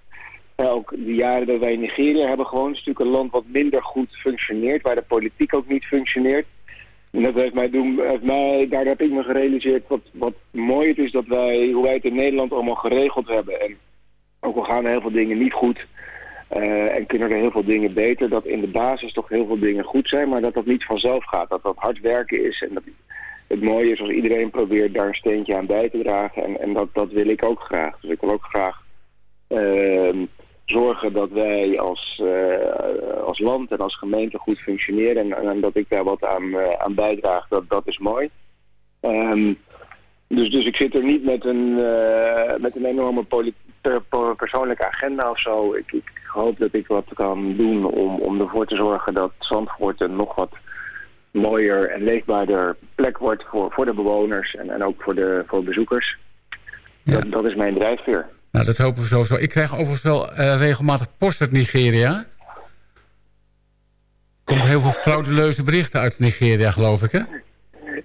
ook de jaren dat wij in Nigeria hebben gewoon, is natuurlijk een land wat minder goed functioneert, waar de politiek ook niet functioneert. En dat heeft mij doen, heeft mij, daar heb ik me gerealiseerd wat, wat mooi het is dat wij, hoe wij het in Nederland allemaal geregeld hebben. En ook al gaan heel veel dingen niet goed, eh, en kunnen er heel veel dingen beter, dat in de basis toch heel veel dingen goed zijn, maar dat dat niet vanzelf gaat. Dat dat hard werken is en dat het mooie is als iedereen probeert daar een steentje aan bij te dragen. En, en dat, dat wil ik ook graag. Dus ik wil ook graag ehm, zorgen dat wij als, eh, als land en als gemeente goed functioneren en, en dat ik daar wat aan, eh, aan bijdraag, dat, dat is mooi. Ehm, dus, dus ik zit er niet met een, eh, met een enorme per- per- persoonlijke agenda of zo. Ik, ik hoop dat ik wat kan doen om, om ervoor te zorgen dat Zandvoort een nog wat mooier en leefbaarder plek wordt voor, voor de bewoners en, en ook voor de voor bezoekers. Dat, dat is mijn drijfveer. Nou, dat hopen we sowieso. Ik krijg overigens wel eh, regelmatig post uit Nigeria. Er komt heel veel frauduleuze berichten uit Nigeria, geloof ik, hè?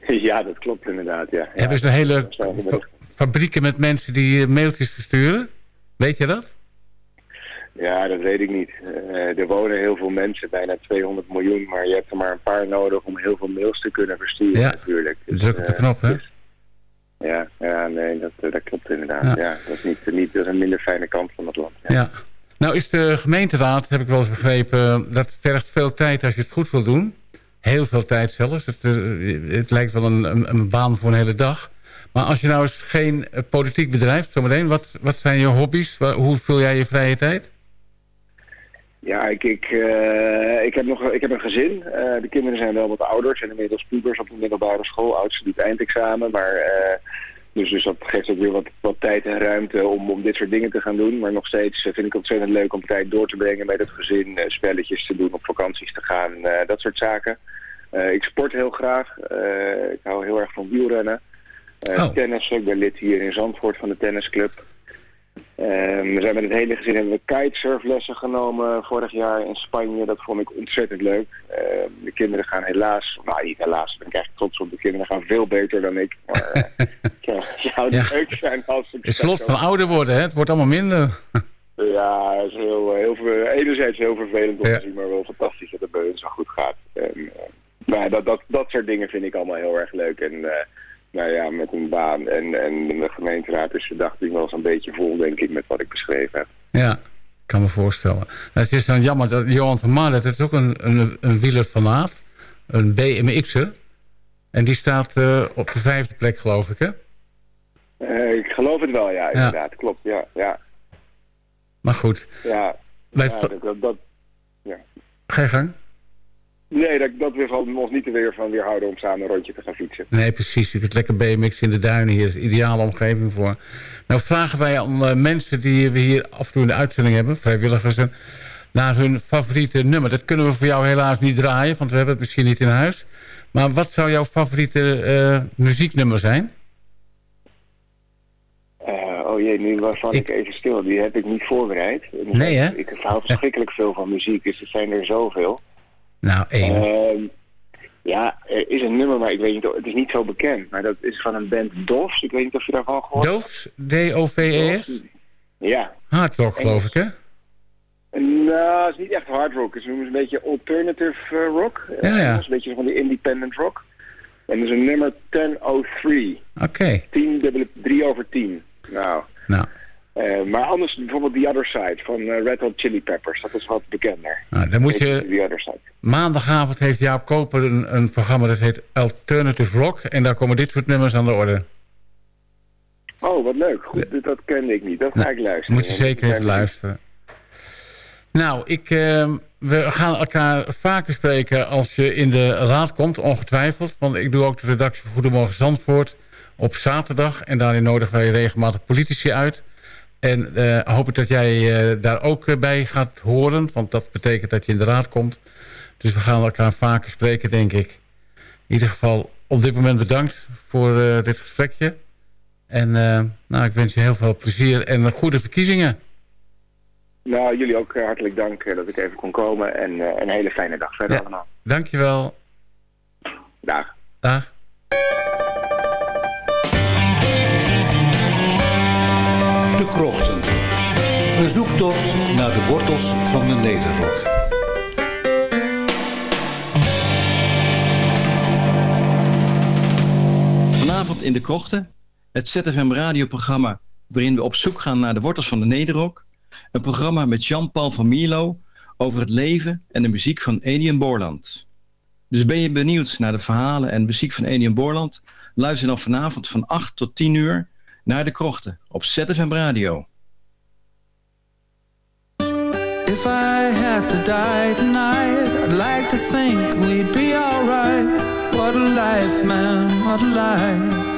Ja, dat klopt inderdaad, ja. ja. Hebben ze hele fa- fabrieken met mensen die eh, mailtjes versturen? Weet je dat? Ja, dat weet ik niet. Eh, er wonen heel veel mensen, bijna 200 miljoen, maar je hebt er maar een paar nodig om heel veel mails te kunnen versturen Ja, natuurlijk. Dus, druk op de eh, knop, hè? Ja, ja nee, dat, eh, dat klopt inderdaad. Ja. Ja. dat, is niet, niet, dat is een minder fijne kant van het land. Ja. Nou is de gemeenteraad, heb ik wel eens begrepen... dat vergt veel tijd als je het goed wil doen. Heel veel tijd zelfs. Het, het lijkt wel een, een, een baan voor een hele dag. Maar als je nou eens geen eh, politiek bedrijft, zometeen... Wat, wat zijn je hobby's? Hoe vul jij je vrije tijd? Ja, ik, ik, eh, ik, heb nog, ik heb een gezin. Eh, de kinderen zijn wel wat ouder, zijn inmiddels pubers op de middelbare school. Oudste doet eindexamen, maar... dus, dus dat geeft ook weer wat, wat tijd en ruimte om, om dit soort dingen te gaan doen. Maar nog steeds vind ik het ontzettend leuk om tijd door te brengen met het gezin. spelletjes te doen, op vakanties te gaan, dat soort zaken. Ik sport heel graag. Ik hou heel erg van wielrennen. Eh Tennissen, ik ben lid hier in Zandvoort van de tennisclub. Ehm, we zijn met het hele gezin hebben we kitesurflessen genomen vorig jaar in Spanje. Dat vond ik ontzettend leuk. Ehm, de kinderen gaan helaas, nou niet helaas, ik ben ik eigenlijk trots op. De kinderen gaan veel beter dan ik. Maar eh, ja, het zou Ja. leuk zijn als ik Het is slot van ouder worden, hè? Het wordt allemaal minder. Ja, het is heel, eh, heel enerzijds heel vervelend om Ja. te zien, maar wel fantastisch dat het bij hun zo goed gaat. En, eh, nou ja, dat, dat, dat soort dingen vind ik allemaal heel erg leuk. En nou ja, met een baan en, en de gemeenteraad is dagding wel eens een beetje vol, denk ik, met wat ik beschreven heb. Ja, ik kan me voorstellen. Het is dan jammer dat Johan van Marlet, dat is ook een, een, een wielerfanaat. Een BMX'er. En die staat eh, op de vijfde plek, geloof ik, hè? Eh, ik geloof het wel, ja, inderdaad. Klopt, ja. ja, Maar goed, ja. Wij Ja, dat, dat, dat- ja. ga je gang. Nee, dat, dat weer van ons niet er weer van weerhouden om samen een rondje te gaan fietsen. Nee, precies. Je kunt lekker BMX in de duinen hier. is een ideale omgeving voor. Nou vragen wij aan eh, mensen die we hier af en toe in de uitzending hebben, vrijwilligers, en, naar hun favoriete nummer. Dat kunnen we voor jou helaas niet draaien, want we hebben het misschien niet in huis. Maar wat zou jouw favoriete eh, muzieknummer zijn? Eh, oh jee, nu val ik even stil. Die heb ik niet voorbereid. Nee, hè? Ik hou verschrikkelijk veel van muziek, dus er zijn er zoveel. Nou, één. Ehm, ja, er is een nummer, maar ik weet niet, het is niet zo bekend. Maar dat is van een band Doves. Ik weet niet of je daarvan gehoord hebt. Doofs? D-O-V-E-S? Ja. Hard rock, geloof ik, hè? Nou, het is niet echt hard rock. Ze noemen het een beetje alternative eh, rock. Ja, ja. Het is een beetje van die independent rock. En dat is een nummer 1003. Oké. 10 dubbele 3 over 10. Nou. Nou. Eh, maar anders bijvoorbeeld The Other Side van eh, Red Hot Chili Peppers. Dat is wat bekender. Nou, dan moet je... The Other Side. Maandagavond heeft Jaap Koper een, een programma dat heet Alternative Rock. En daar komen dit soort nummers aan de orde. Oh, wat leuk. Goed, dat- dat kende ik niet. Dat ga ik luisteren. Moet je zeker even luisteren. Nou, ik, eh, we gaan elkaar vaker spreken als je in de raad komt, ongetwijfeld. Want ik doe ook de redactie van Goedemorgen Zandvoort op zaterdag. En daarin nodigen wij regelmatig politici uit. En eh, hoop ik dat jij eh, daar ook eh, bij gaat horen. Want dat betekent dat je in de raad komt. Dus we gaan elkaar vaker spreken, denk ik. In ieder geval op dit moment bedankt voor dit gesprekje. En nou, ik wens je heel veel plezier en goede verkiezingen. Nou, jullie ook hartelijk dank dat ik even kon komen. En een hele fijne dag verder Ja. allemaal. Dankjewel. Dag. Dag. De Krochten. Een zoektocht naar de wortels van de Nederrok. Vanavond in de krochten, het ZFM radioprogramma waarin we op zoek gaan naar de wortels van de nederrock. Een programma met Jean-Paul van Mierlo over het leven en de muziek van Adrian Borland. Dus ben je benieuwd naar de verhalen en muziek van Adrian Borland? Luister dan vanavond van 8 tot 10 uur naar de krochten op ZFM Radio. If I had to die tonight, I'd like to think we'd be alright. What a life, man, what a life.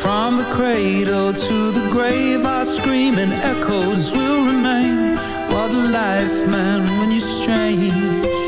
From the cradle to the grave, our screaming echoes will remain. What a life, man, when you're strange.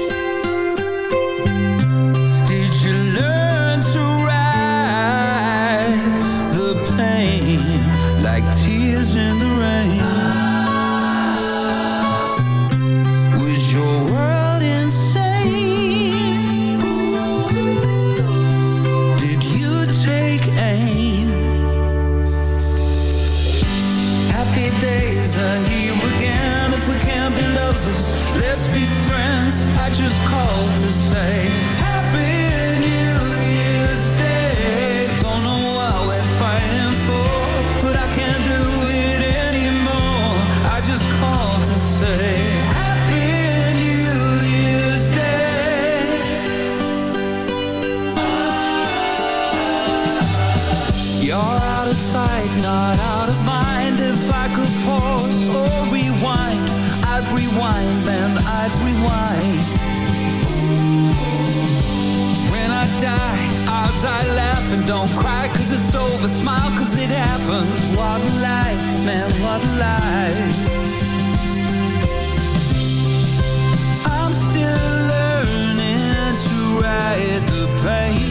Man, what life. I'm still learning to ride the pain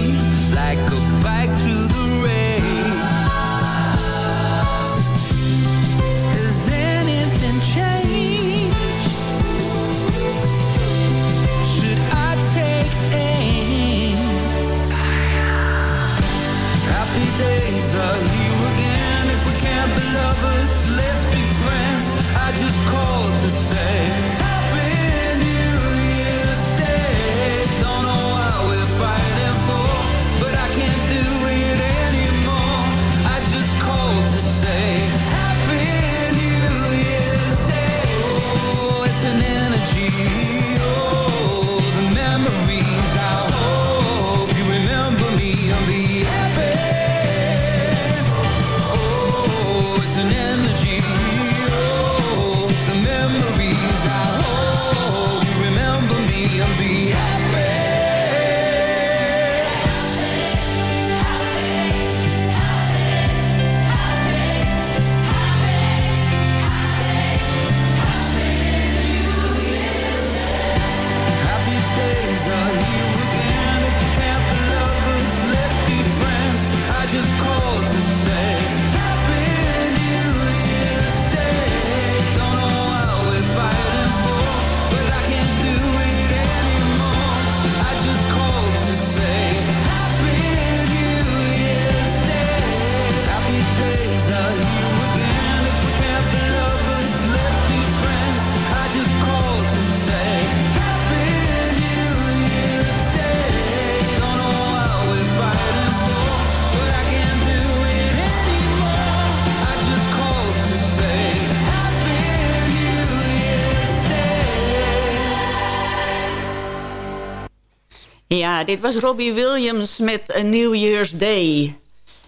Ja, dit was Robbie Williams met A New Year's Day.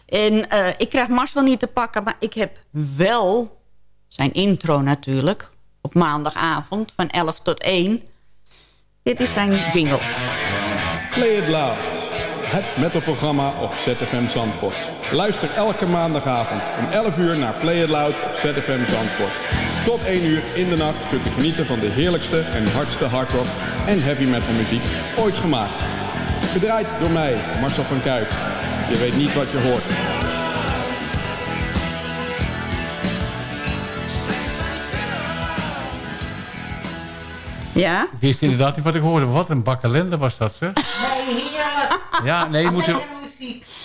En eh, ik krijg Marcel niet te pakken, maar ik heb wel zijn intro natuurlijk. Op maandagavond van 11 tot 1. Dit is zijn jingle. Play It Loud. Het metalprogramma op ZFM Zandvoort. Luister elke maandagavond om 11 uur naar Play It Loud op ZFM Zandvoort. Tot 1 uur in de nacht kunt u genieten van de heerlijkste en hardste hardrock en heavy metal muziek ooit gemaakt. Gedraaid door mij, Marcel van Kuijk. Je weet niet wat je hoort. Ja? Ik wist inderdaad niet wat ik hoorde. Wat een bakkelende was dat, zeg. Nee, hier. Ja, nee, je moet.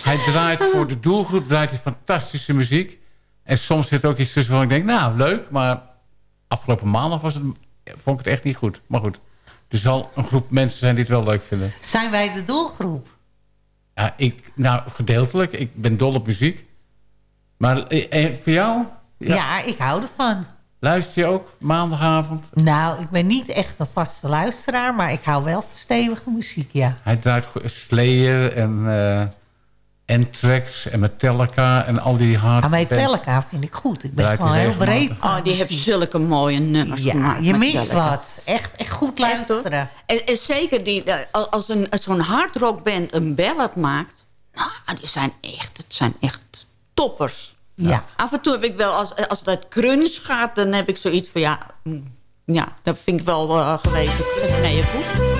Hij draait voor de doelgroep draait hij fantastische muziek. En soms zit er ook iets tussen waarvan ik denk, nou, leuk. Maar afgelopen maandag was het, vond ik het echt niet goed. Maar goed, er zal een groep mensen zijn die het wel leuk vinden. Zijn wij de doelgroep? Ja, ik, nou, gedeeltelijk. Ik ben dol op muziek. Maar eh, eh, voor jou? Ja. ik hou ervan. Luister je ook maandagavond? Nou, ik ben niet echt een vaste luisteraar, maar ik hou wel van stevige muziek, ja. Hij draait Slayer en eh Anthrax en Metallica en al die hard Maar. Metallica vind ik goed. Ik ben Draait gewoon heel breed. Oh, die heeft zulke mooie nummers Ja, gemaakt. je mist Metallica. wat. Echt, echt goed luisteren. En, en zeker die, eh, als een, als zo'n hardrockband een ballad maakt... Nou, die zijn echt, het zijn echt toppers. Ja. Af en toe heb ik wel, als, als dat crunch gaat... dan heb ik zoiets van, ja... mm, Ja, dat vind ik wel uh, geweest. Nee, goed.